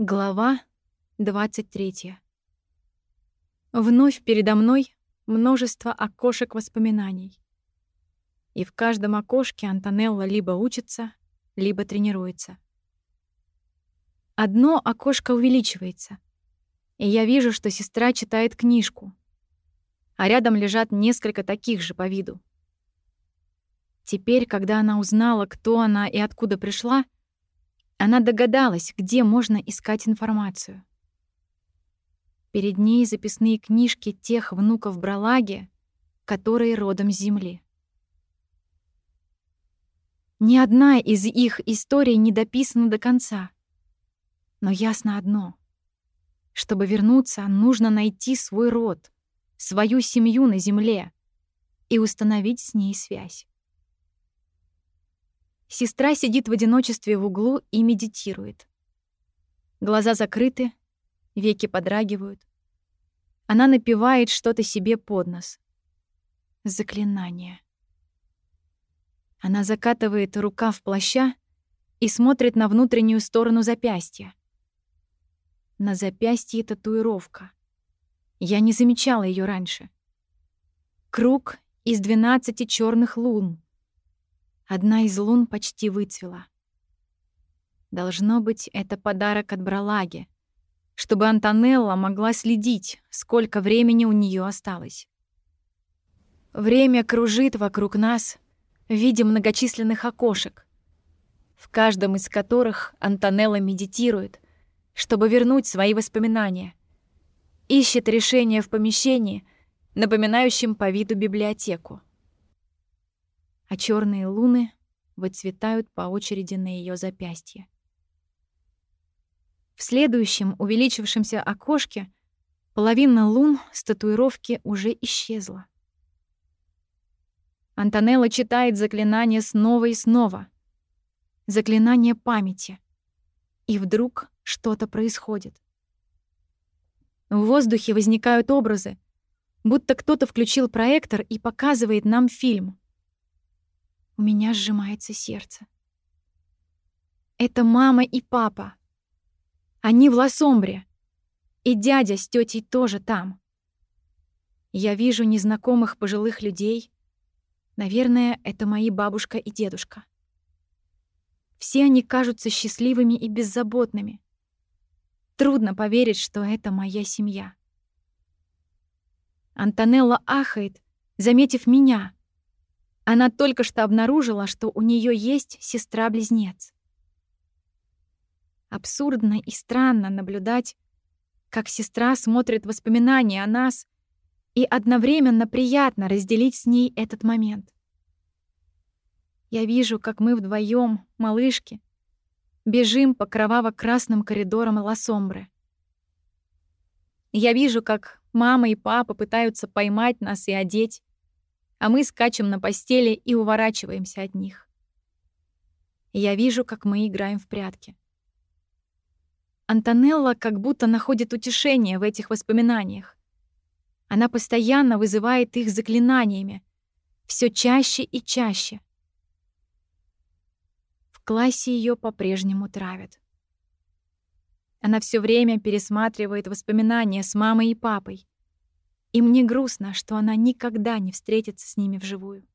Глава 23. Вновь передо мной множество окошек воспоминаний. И в каждом окошке Антонелла либо учится, либо тренируется. Одно окошко увеличивается, и я вижу, что сестра читает книжку, а рядом лежат несколько таких же по виду. Теперь, когда она узнала, кто она и откуда пришла, — она догадалась, где можно искать информацию. Перед ней записные книжки тех внуков Бралаги, которые родом с земли. Ни одна из их историй не дописана до конца. Но ясно одно. Чтобы вернуться, нужно найти свой род, свою семью на земле и установить с ней связь. Сестра сидит в одиночестве в углу и медитирует. Глаза закрыты, веки подрагивают. Она напевает что-то себе под нос. Заклинание. Она закатывает рукав плаща и смотрит на внутреннюю сторону запястья. На запястье татуировка. Я не замечала ее раньше. Круг из двенадцати черных лун — Одна из лун почти выцвела. Должно быть, это подарок от Бралаги, чтобы Антонелла могла следить, сколько времени у нее осталось. Время кружит вокруг нас в виде многочисленных окошек, в каждом из которых Антонелла медитирует, чтобы вернуть свои воспоминания. Ищет решение в помещении, напоминающем по виду библиотеку а черные луны выцветают по очереди на ее запястье. В следующем увеличившемся окошке половина лун с татуировки уже исчезла. Антонелла читает заклинание снова и снова. Заклинание памяти. И вдруг что-то происходит. В воздухе возникают образы, будто кто-то включил проектор и показывает нам фильм. У меня сжимается сердце. Это мама и папа. Они в Лосомбре. И дядя с тетей тоже там. Я вижу незнакомых пожилых людей. Наверное, это мои бабушка и дедушка. Все они кажутся счастливыми и беззаботными. Трудно поверить, что это моя семья. Антонелла ахает, заметив меня — она только что обнаружила, что у нее есть сестра-близнец. Абсурдно и странно наблюдать, как сестра смотрит воспоминания о нас, и одновременно приятно разделить с ней этот момент. Я вижу, как мы вдвоем, малышки, бежим по кроваво-красным коридорам Лосомбры. Я вижу, как мама и папа пытаются поймать нас и одеть, а мы скачем на постели и уворачиваемся от них. Я вижу, как мы играем в прятки. Антонелла как будто находит утешение в этих воспоминаниях. Она постоянно вызывает их заклинаниями, все чаще и чаще. В классе ее по-прежнему травят. Она все время пересматривает воспоминания с мамой и папой, и мне грустно, что она никогда не встретится с ними вживую.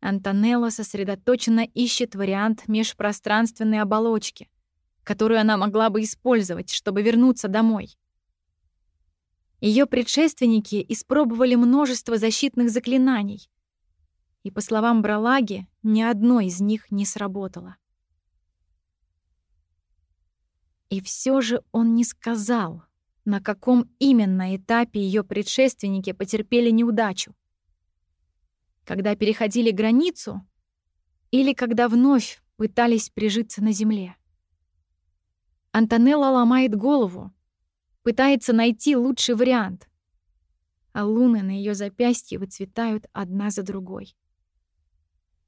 Антонелла сосредоточенно ищет вариант межпространственной оболочки, которую она могла бы использовать, чтобы вернуться домой. Ее предшественники испробовали множество защитных заклинаний, и, по словам Бралаги, ни одно из них не сработало. И все же он не сказал, на каком именно этапе ее предшественники потерпели неудачу. Когда переходили границу или когда вновь пытались прижиться на земле. Антонелла ломает голову, пытается найти лучший вариант, а луны на ее запястье выцветают одна за другой.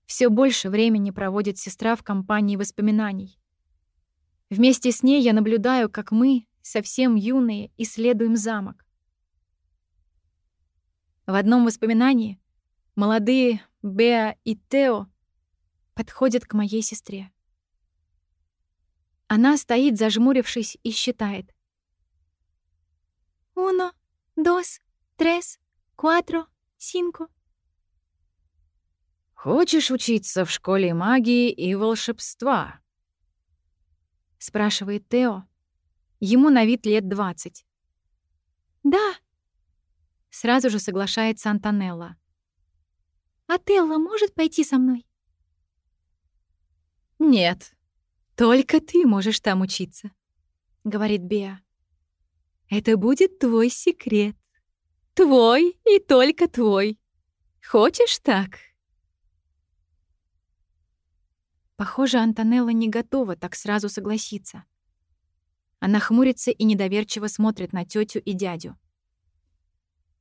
Все больше времени проводит сестра в компании воспоминаний. Вместе с ней я наблюдаю, как мы, совсем юные, исследуем замок. В одном воспоминании молодые Беа и Тео подходят к моей сестре. Она стоит, зажмурившись, и считает. «Уно, дос, трес, куатро, синко». «Хочешь учиться в школе магии и волшебства?» — спрашивает Тео. Ему на вид лет двадцать. «Да», — сразу же соглашается Антонелла. «А Телла может пойти со мной?» «Нет, только ты можешь там учиться», — говорит Беа. «Это будет твой секрет. Твой и только твой. Хочешь так?» Похоже, Антонелла не готова так сразу согласиться. Она хмурится и недоверчиво смотрит на тетю и дядю.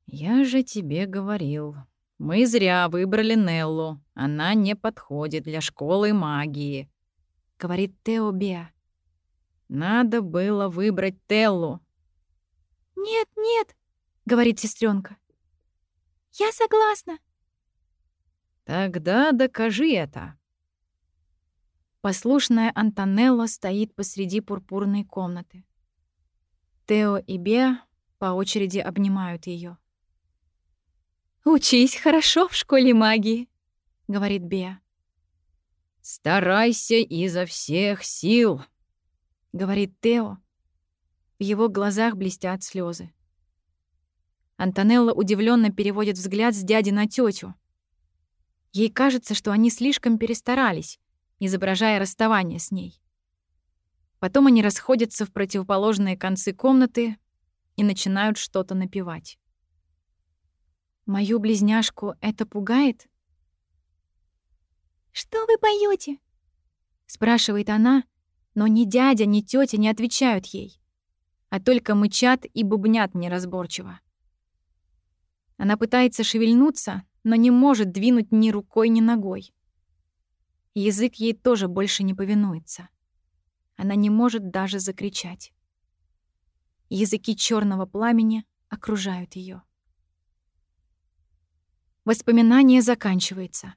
«Я же тебе говорил. Мы зря выбрали Неллу. Она не подходит для школы магии», — говорит Тео Беа. «Надо было выбрать Теллу». «Нет, нет», — говорит сестренка. «Я согласна». «Тогда докажи это», Послушная Антонелла стоит посреди пурпурной комнаты. Тео и Беа по очереди обнимают ее. «Учись хорошо в школе магии», — говорит Беа. «Старайся изо всех сил», — говорит Тео. В его глазах блестят слезы. Антонелла удивленно переводит взгляд с дяди на тетю. Ей кажется, что они слишком перестарались, изображая расставание с ней. Потом они расходятся в противоположные концы комнаты и начинают что-то напевать. Мою близняшку это пугает? «Что вы поете? спрашивает она, но ни дядя, ни тетя не отвечают ей, а только мычат и бубнят неразборчиво. Она пытается шевельнуться, но не может двинуть ни рукой, ни ногой. Язык ей тоже больше не повинуется. Она не может даже закричать. Языки черного пламени окружают ее. Воспоминание заканчивается.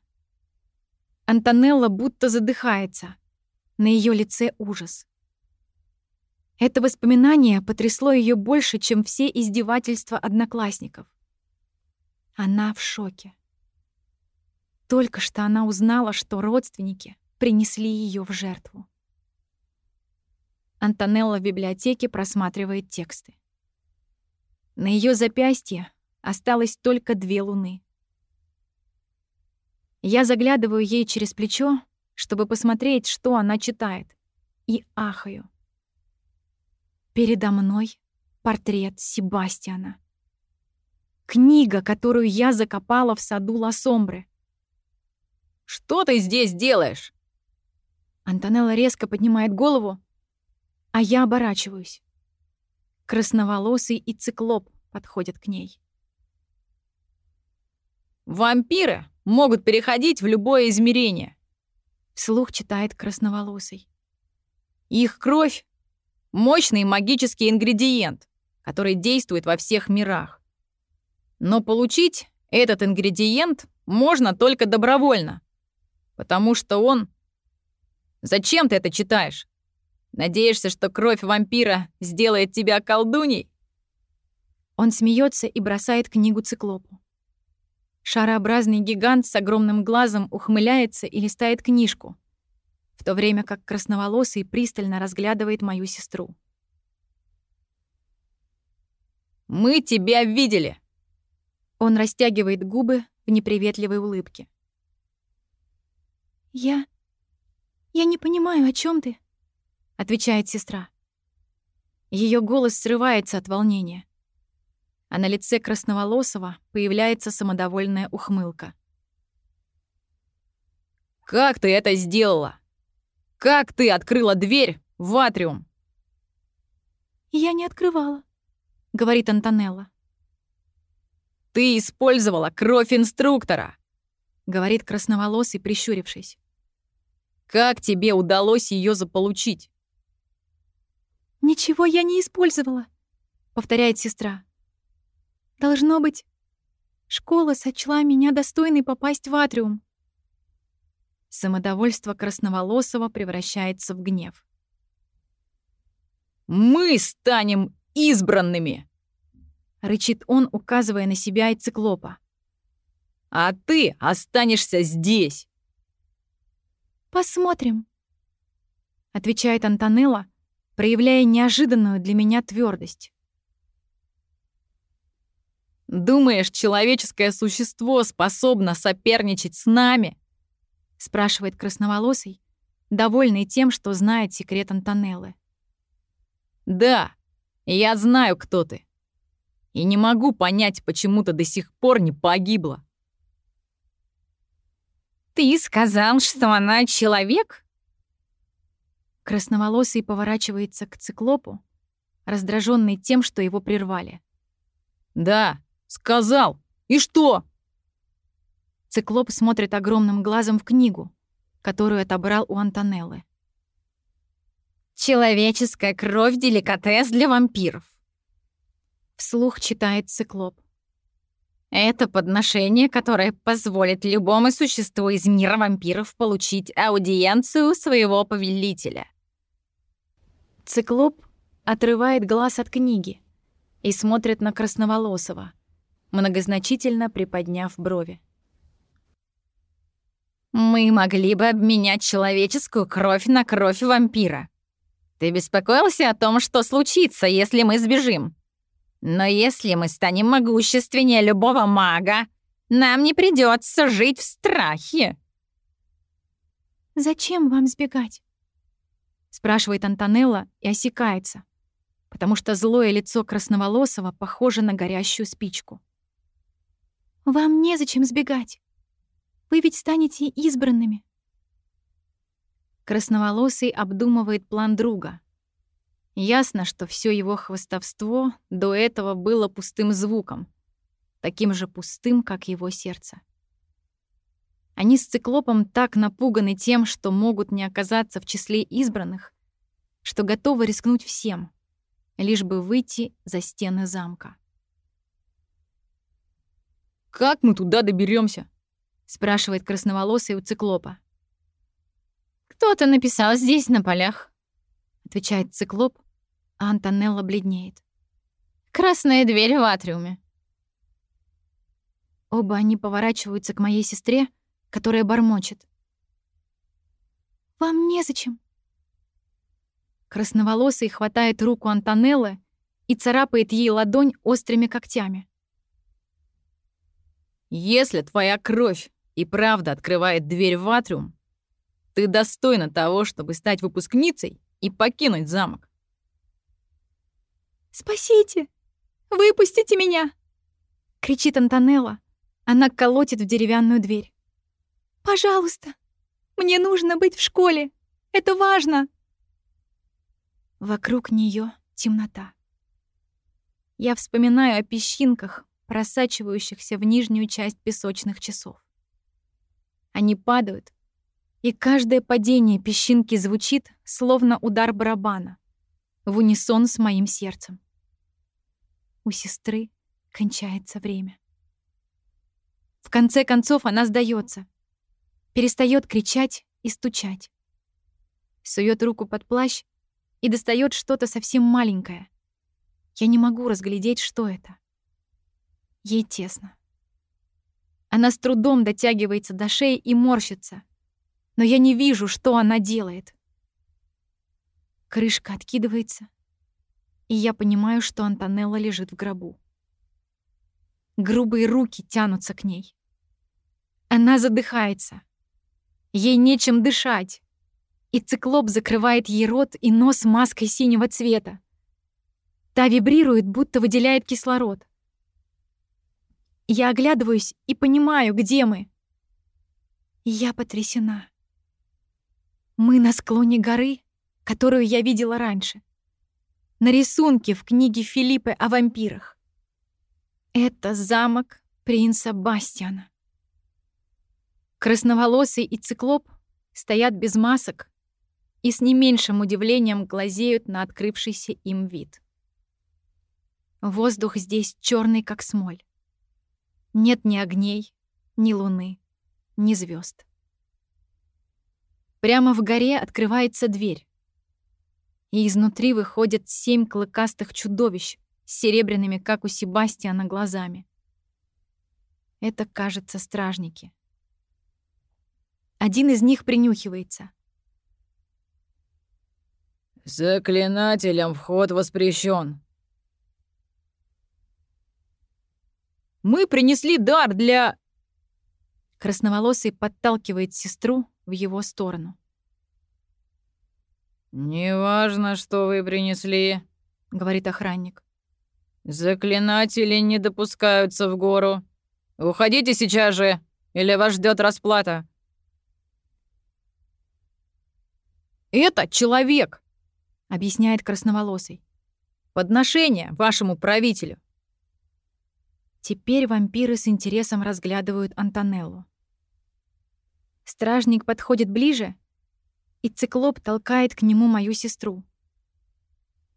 Антонелла будто задыхается. На ее лице ужас. Это воспоминание потрясло ее больше, чем все издевательства одноклассников. Она в шоке. Только что она узнала, что родственники принесли ее в жертву. Антонелла в библиотеке просматривает тексты. На ее запястье осталось только две луны. Я заглядываю ей через плечо, чтобы посмотреть, что она читает, и ахаю. Передо мной портрет Себастьяна. Книга, которую я закопала в саду Ласомбры. Что ты здесь делаешь?» Антонелла резко поднимает голову, а я оборачиваюсь. Красноволосый и циклоп подходят к ней. «Вампиры могут переходить в любое измерение», — вслух читает красноволосый. «Их кровь — мощный магический ингредиент, который действует во всех мирах. Но получить этот ингредиент можно только добровольно. Потому что он... Зачем ты это читаешь? Надеешься, что кровь вампира сделает тебя колдуней? Он смеется и бросает книгу циклопу. Шарообразный гигант с огромным глазом ухмыляется и листает книжку, в то время как красноволосый пристально разглядывает мою сестру. «Мы тебя видели!» Он растягивает губы в неприветливой улыбке. «Я... я не понимаю, о чем ты?» — отвечает сестра. Ее голос срывается от волнения. А на лице Красноволосого появляется самодовольная ухмылка. «Как ты это сделала? Как ты открыла дверь в атриум?» «Я не открывала», — говорит Антонелла. «Ты использовала кровь инструктора», — говорит красноволосый, прищурившись. Как тебе удалось ее заполучить? Ничего я не использовала, повторяет сестра. Должно быть, школа сочла меня достойной попасть в атриум. Самодовольство красноволосого превращается в гнев. Мы станем избранными!» Рычит он, указывая на себя и циклопа. «А ты останешься здесь!» «Посмотрим», — отвечает Антонелла, проявляя неожиданную для меня твердость. «Думаешь, человеческое существо способно соперничать с нами?» — спрашивает красноволосый, довольный тем, что знает секрет Антонеллы. «Да, я знаю, кто ты. И не могу понять, почему ты до сих пор не погибла». «Ты сказал, что она человек?» Красноволосый поворачивается к циклопу, раздраженный тем, что его прервали. «Да, сказал. И что?» Циклоп смотрит огромным глазом в книгу, которую отобрал у Антонеллы. «Человеческая кровь — деликатес для вампиров», — вслух читает циклоп. «Это подношение, которое позволит любому существу из мира вампиров получить аудиенцию своего повелителя». Циклоп отрывает глаз от книги и смотрит на Красноволосого, многозначительно приподняв брови. Мы могли бы обменять человеческую кровь на кровь вампира. Ты беспокоился о том, что случится, если мы сбежим. Но если мы станем могущественнее любого мага, нам не придется жить в страхе. «Зачем вам сбегать?» — спрашивает Антонелла и осекается, потому что злое лицо красноволосого похоже на горящую спичку. «Вам незачем сбегать. Вы ведь станете избранными. Красноволосый обдумывает план друга. Ясно, что все его хвостовство до этого было пустым звуком, таким же пустым, как его сердце. Они с циклопом так напуганы тем, что могут не оказаться в числе избранных, что готовы рискнуть всем, лишь бы выйти за стены замка. «Как мы туда доберемся? — спрашивает красноволосый у циклопа. «Кто-то написал здесь на полях», — отвечает циклоп, а Антонелла бледнеет. «Красная дверь в атриуме». Оба они поворачиваются к моей сестре, которая бормочет. «Вам незачем». Красноволосый хватает руку Антонеллы и царапает ей ладонь острыми когтями. «Если твоя кровь и правда открывает дверь в атриум, ты достойна того, чтобы стать выпускницей и покинуть замок. «Спасите! Выпустите меня!» — кричит Антонелла. Она колотит в деревянную дверь. «Пожалуйста! Мне нужно быть в школе! Это важно!» Вокруг нее темнота. Я вспоминаю о песчинках, просачивающихся в нижнюю часть песочных часов. Они падают, и каждое падение песчинки звучит, словно удар барабана, в унисон с моим сердцем. У сестры кончается время. В конце концов она сдается, перестает кричать и стучать. Сует руку под плащ и достает что-то совсем маленькое. Я не могу разглядеть, что это. Ей тесно. Она с трудом дотягивается до шеи и морщится. Но я не вижу, что она делает. Крышка откидывается, и я понимаю, что Антонелла лежит в гробу. Грубые руки тянутся к ней. Она задыхается. Ей нечем дышать. И циклоп закрывает ей рот и нос маской синего цвета. Та вибрирует, будто выделяет кислород. Я оглядываюсь и понимаю, где мы. Я потрясена. Мы на склоне горы, которую я видела раньше. На рисунке в книге Филиппы о вампирах. Это замок принца Бастиана. Красноволосый и циклоп стоят без масок и с не меньшим удивлением глазеют на открывшийся им вид. Воздух здесь черный, как смоль. Нет ни огней, ни луны, ни звезд. Прямо в горе открывается дверь. И изнутри выходят семь клыкастых чудовищ с серебряными, как у Себастьяна, глазами. Это, кажется, стражники. Один из них принюхивается. «Заклинателям вход воспрещен. «Мы принесли дар для...» Красноволосый подталкивает сестру в его сторону. «Неважно, что вы принесли», — говорит охранник. «Заклинатели не допускаются в гору. Уходите сейчас же, или вас ждет расплата». «Это человек», — объясняет красноволосый. «Подношение вашему правителю». Теперь вампиры с интересом разглядывают Антонеллу. Стражник подходит ближе, и циклоп толкает к нему мою сестру.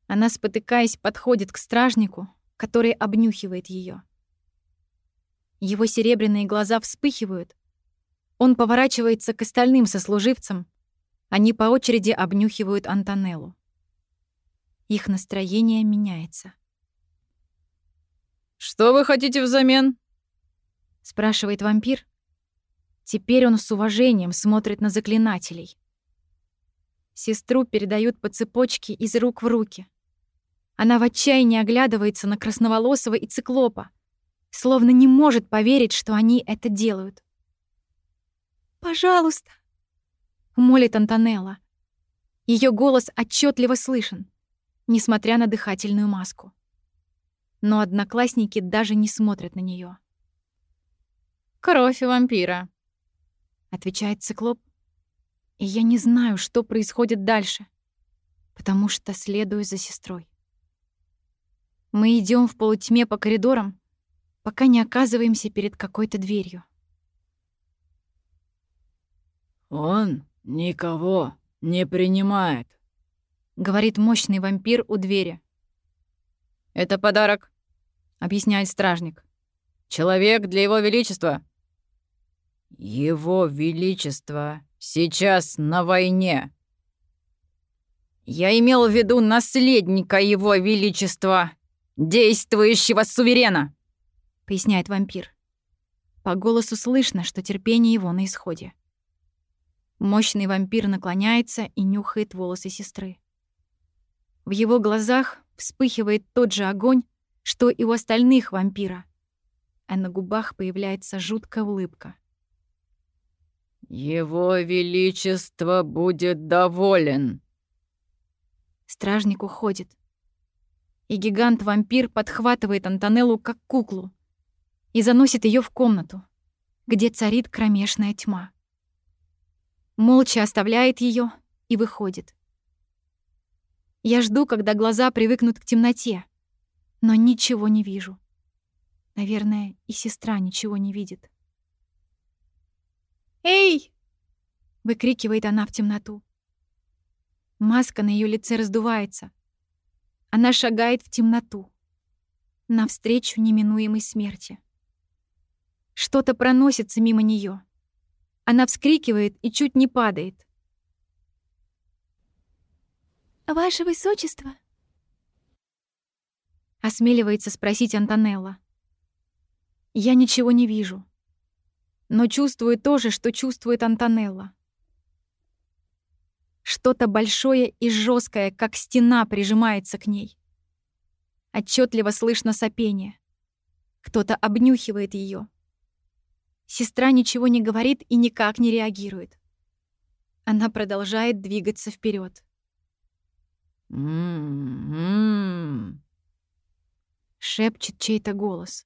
Она, спотыкаясь, подходит к стражнику, который обнюхивает ее. Его серебряные глаза вспыхивают. Он поворачивается к остальным сослуживцам, они по очереди обнюхивают Антонеллу. Их настроение меняется. «Что вы хотите взамен?» — спрашивает вампир. Теперь он с уважением смотрит на заклинателей. Сестру передают по цепочке из рук в руки. Она в отчаянии оглядывается на красноволосого и циклопа, словно не может поверить, что они это делают. «Пожалуйста», молит Антонелла. Ее голос отчетливо слышен, несмотря на дыхательную маску. Но одноклассники даже не смотрят на нее. «Кровь вампира», — отвечает циклоп. И я не знаю, что происходит дальше, потому что следую за сестрой. Мы идем в полутьме по коридорам, пока не оказываемся перед какой-то дверью. «Он «Никого не принимает», — говорит мощный вампир у двери. «Это подарок», — объясняет стражник. «Человек для его величества». «Его величество сейчас на войне». «Я имел в виду наследника его величества, действующего суверена», — поясняет вампир. По голосу слышно, что терпение его на исходе. Мощный вампир наклоняется и нюхает волосы сестры. В его глазах вспыхивает тот же огонь, что и у остальных вампира, а на губах появляется жуткая улыбка. «Его Величество будет доволен!» Стражник уходит. И гигант-вампир подхватывает Антонеллу как куклу и заносит ее в комнату, где царит кромешная тьма молча оставляет ее и выходит. Я жду, когда глаза привыкнут к темноте, но ничего не вижу. Наверное, и сестра ничего не видит. «Эй!» — выкрикивает она в темноту. Маска на ее лице раздувается. Она шагает в темноту, навстречу неминуемой смерти. Что-то проносится мимо нее. Она вскрикивает и чуть не падает. «Ваше Высочество?» Осмеливается спросить Антонелла. Я ничего не вижу, но чувствую то же, что чувствует Антонелла. Что-то большое и жесткое, как стена, прижимается к ней. Отчетливо слышно сопение. Кто-то обнюхивает ее. Сестра ничего не говорит и никак не реагирует. Она продолжает двигаться вперед. Шепчет чей-то голос.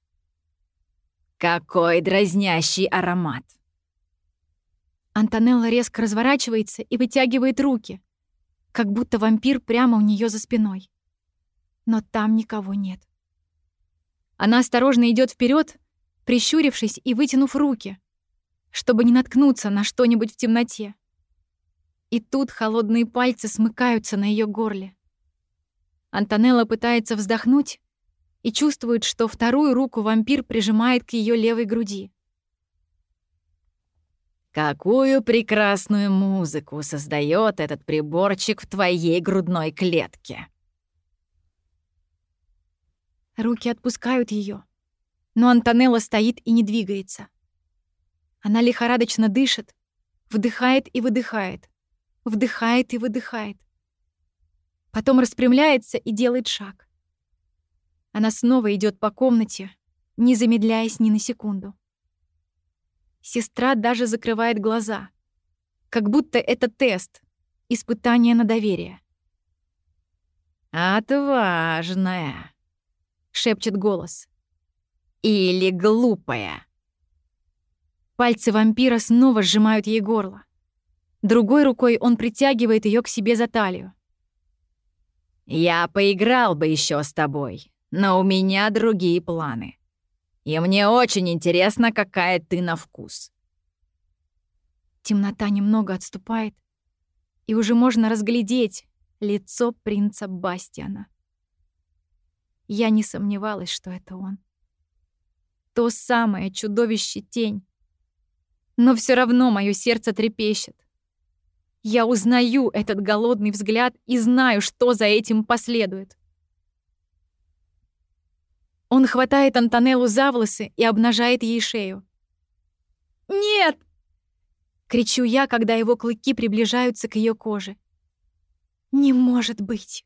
«Какой дразнящий аромат!» Антонелла резко разворачивается и вытягивает руки, как будто вампир прямо у нее за спиной. Но там никого нет. Она осторожно идет вперед, прищурившись и вытянув руки, чтобы не наткнуться на что-нибудь в темноте. И тут холодные пальцы смыкаются на ее горле. Антонелла пытается вздохнуть и чувствует, что вторую руку вампир прижимает к ее левой груди. Какую прекрасную музыку создает этот приборчик в твоей грудной клетке. Руки отпускают ее, но Антонелла стоит и не двигается. Она лихорадочно дышит, вдыхает и выдыхает, вдыхает и выдыхает. Потом распрямляется и делает шаг. Она снова идет по комнате, не замедляясь ни на секунду. Сестра даже закрывает глаза, как будто это тест, испытание на доверие. «Отважная», — шепчет голос. «Или глупая». Пальцы вампира снова сжимают ей горло. Другой рукой он притягивает ее к себе за талию. «Я поиграл бы еще с тобой, но у меня другие планы. И мне очень интересно, какая ты на вкус». Темнота немного отступает, и уже можно разглядеть лицо принца Бастиана. Я не сомневалась, что это он. То самое чудовище-тень. Но все равно мое сердце трепещет. Я узнаю этот голодный взгляд и знаю, что за этим последует. Он хватает Антонеллу за волосы и обнажает ей шею. «Нет!» — кричу я, когда его клыки приближаются к ее коже. «Не может быть!»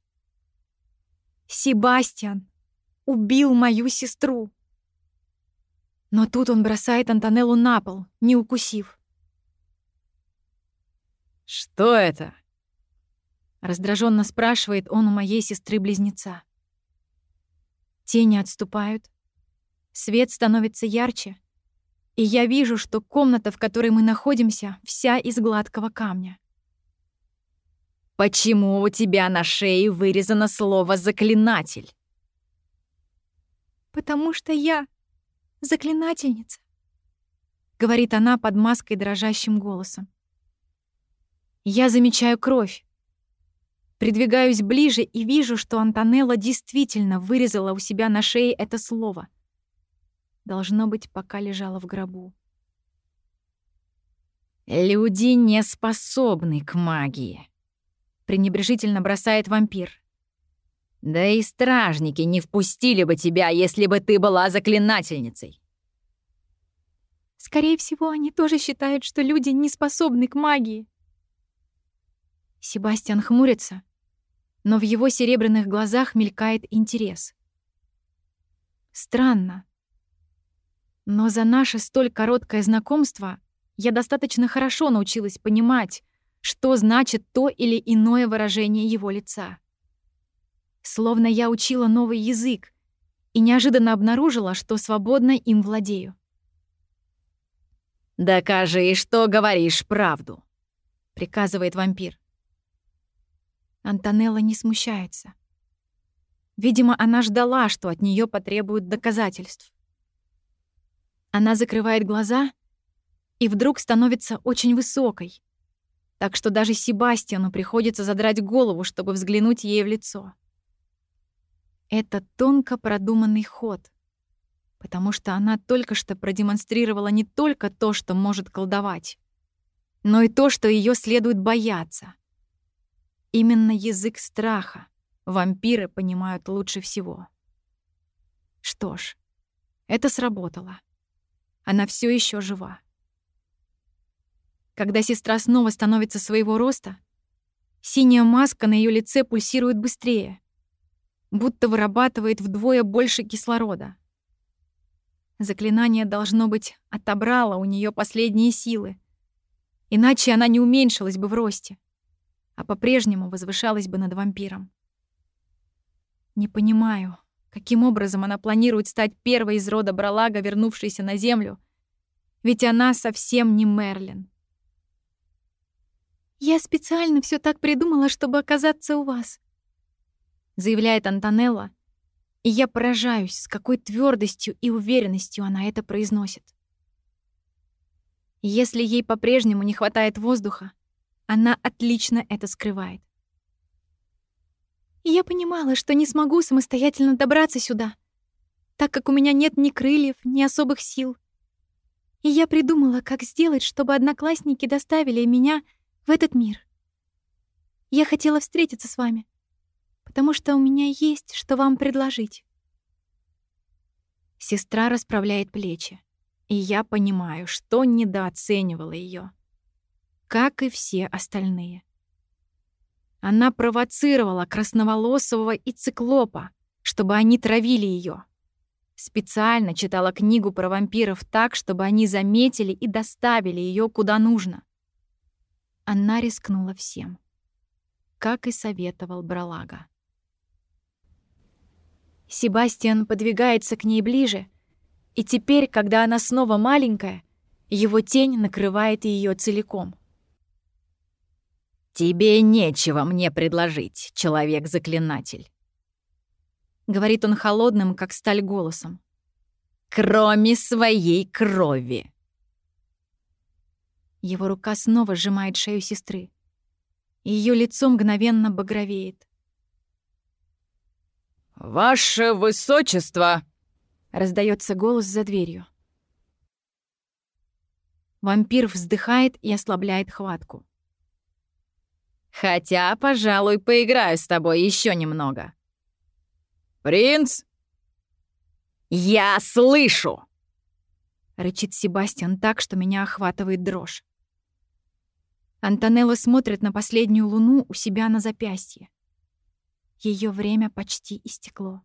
Себастьян убил мою сестру. Но тут он бросает Антонеллу на пол, не укусив. «Что это?» Раздраженно спрашивает он у моей сестры-близнеца. Тени отступают, свет становится ярче, и я вижу, что комната, в которой мы находимся, вся из гладкого камня. «Почему у тебя на шее вырезано слово «заклинатель»?» «Потому что я заклинательница», — говорит она под маской дрожащим голосом. Я замечаю кровь. Придвигаюсь ближе и вижу, что Антонелла действительно вырезала у себя на шее это слово. Должно быть, пока лежала в гробу. «Люди не способны к магии», — пренебрежительно бросает вампир. «Да и стражники не впустили бы тебя, если бы ты была заклинательницей». «Скорее всего, они тоже считают, что люди не способны к магии», Себастьян хмурится, но в его серебряных глазах мелькает интерес. Странно. Но за наше столь короткое знакомство я достаточно хорошо научилась понимать, что значит то или иное выражение его лица. Словно я учила новый язык и неожиданно обнаружила, что свободно им владею. «Докажи, что говоришь правду», — приказывает вампир. Антонелла не смущается. Видимо, она ждала, что от нее потребуют доказательств. Она закрывает глаза и вдруг становится очень высокой, так что даже Себастьяну приходится задрать голову, чтобы взглянуть ей в лицо. Это тонко продуманный ход, потому что она только что продемонстрировала не только то, что может колдовать, но и то, что ее следует бояться — Именно язык страха вампиры понимают лучше всего. Что ж, это сработало. Она все еще жива. Когда сестра снова становится своего роста, синяя маска на ее лице пульсирует быстрее, будто вырабатывает вдвое больше кислорода. Заклинание, должно быть, отобрало у нее последние силы, иначе она не уменьшилась бы в росте а по-прежнему возвышалась бы над вампиром. Не понимаю, каким образом она планирует стать первой из рода Бралага, вернувшейся на Землю, ведь она совсем не Мерлин. «Я специально все так придумала, чтобы оказаться у вас», заявляет Антонелла, и я поражаюсь, с какой твердостью и уверенностью она это произносит. Если ей по-прежнему не хватает воздуха, она отлично это скрывает. я понимала, что не смогу самостоятельно добраться сюда, так как у меня нет ни крыльев, ни особых сил. И я придумала, как сделать, чтобы одноклассники доставили меня в этот мир. Я хотела встретиться с вами, потому что у меня есть, что вам предложить. Сестра расправляет плечи, и я понимаю, что недооценивала ее, как и все остальные. Она провоцировала красноволосого и циклопа, чтобы они травили ее. Специально читала книгу про вампиров так, чтобы они заметили и доставили ее куда нужно. Она рискнула всем, как и советовал Бралага. Себастьян подвигается к ней ближе, и теперь, когда она снова маленькая, его тень накрывает ее целиком. «Тебе нечего мне предложить, человек-заклинатель. — говорит он холодным, как сталь голосом. «Кроме своей крови!» Его рука снова сжимает шею сестры. Ее лицо мгновенно багровеет. «Ваше высочество!» — раздается голос за дверью. Вампир вздыхает и ослабляет хватку. «Хотя, пожалуй, поиграю с тобой еще немного», «Принц?» «Я слышу!» — рычит Себастьян так, что меня охватывает дрожь. Антонелла смотрит на последнюю луну у себя на запястье. Ее время почти истекло.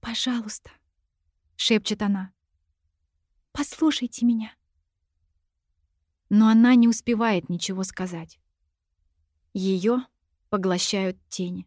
«Пожалуйста», — шепчет она, — «послушайте меня». Но она не успевает ничего сказать. Ее поглощают тени.